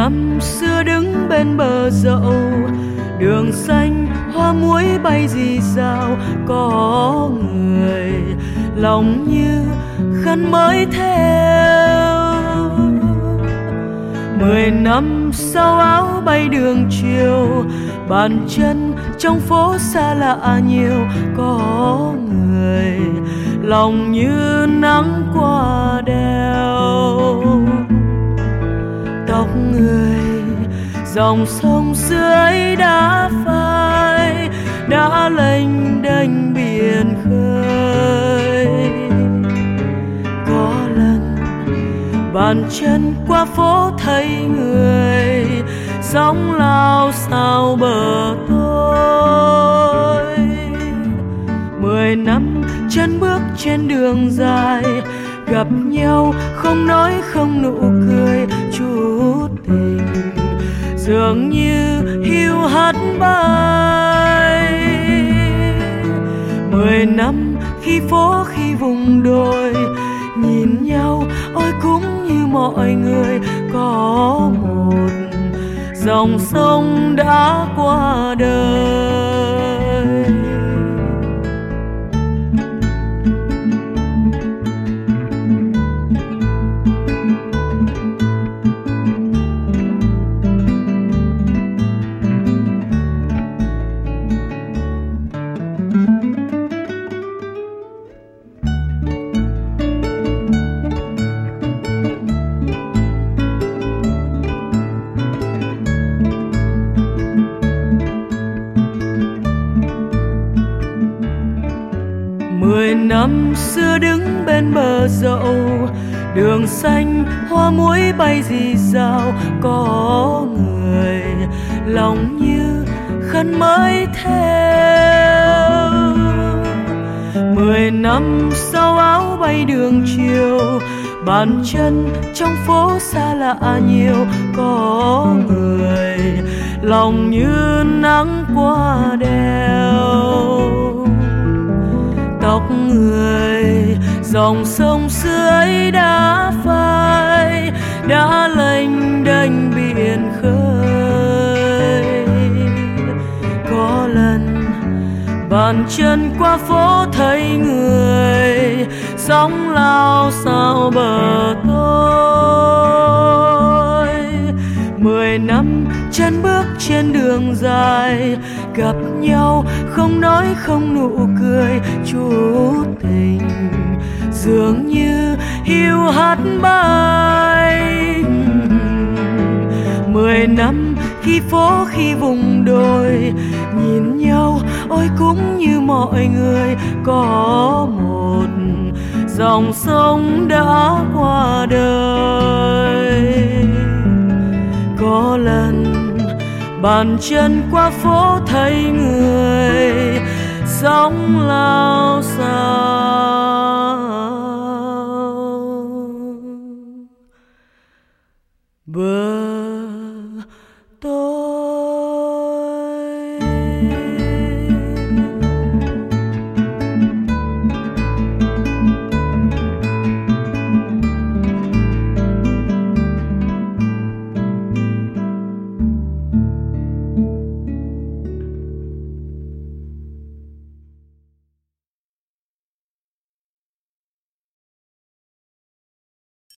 năm xưa đứng bên bờ dậu, đường xanh hoa muối bay rì rào có người lòng như khăn mới theo. Mười năm sau áo bay đường chiều, bàn chân trong phố xa lạ nhiều, có người lòng như nắng qua đèo. Dòng sông dưới đã phai đã lênh đênh biển khơi. Có lần bàn chân qua phố thấy người, sóng lao sao bờ tôi. Mười năm chân bước trên đường dài, gặp nhau không nói không nụ cười dường như hiu hắt bay. Mười năm khi phố khi vùng đồi, nhìn nhau, ôi cũng như mọi người, có một dòng sông đã qua đời. Mười năm xưa đứng bên bờ dậu, đường xanh hoa muối bay rì rào có người lòng như khăn mới theo. Mười năm sau áo bay đường chiều, bàn chân trong phố xa lạ nhiều, có người lòng như nắng qua đèo. Dòng sông xưa ấy đã phai, đã lênh đênh biển khơi. Có lần, bàn chân qua phố thấy người, sóng lao sao bờ tôi. Mười năm chân bước trên đường dài, gặp nhau không nói không nụ cười, chút tình dường như hiu hắt bay. Mười năm khi phố khi vùng đồi, nhìn nhau ôi cũng như mọi người có một dòng sông đã qua đời. Có lần bàn chân qua phố thấy người sóng lao sao bờ